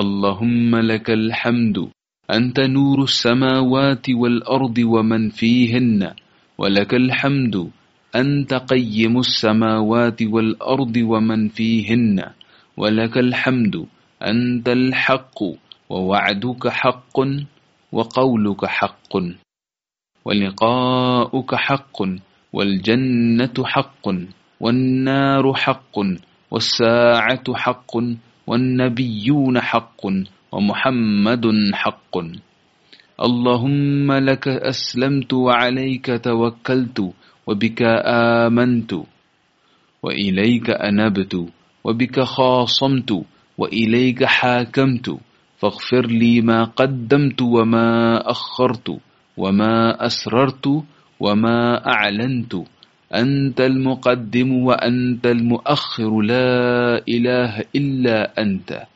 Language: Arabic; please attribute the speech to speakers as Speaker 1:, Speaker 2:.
Speaker 1: اللهم لك الحمد. أنت نور السماوات والأرض ومن فيهن. ولك الحمد. أنت قيم السماوات والأرض ومن فيهن. ولك الحمد. أنت الحق ووعدك حق وقولك حق. ولقاؤك حق والجنة حق والنار حق والساعة حق والنبيون حق ومحمد حق. اللهم لك أسلمت وعليك توكلت وبك آمنت وإليك أنبت وبك خاصمت وإليك حاكمت. فاغفر لي ما قدمت وما أخرت وما أسررت وما أعلنت. أنت المقدم وأنت المؤخر لا إله إلا أنت.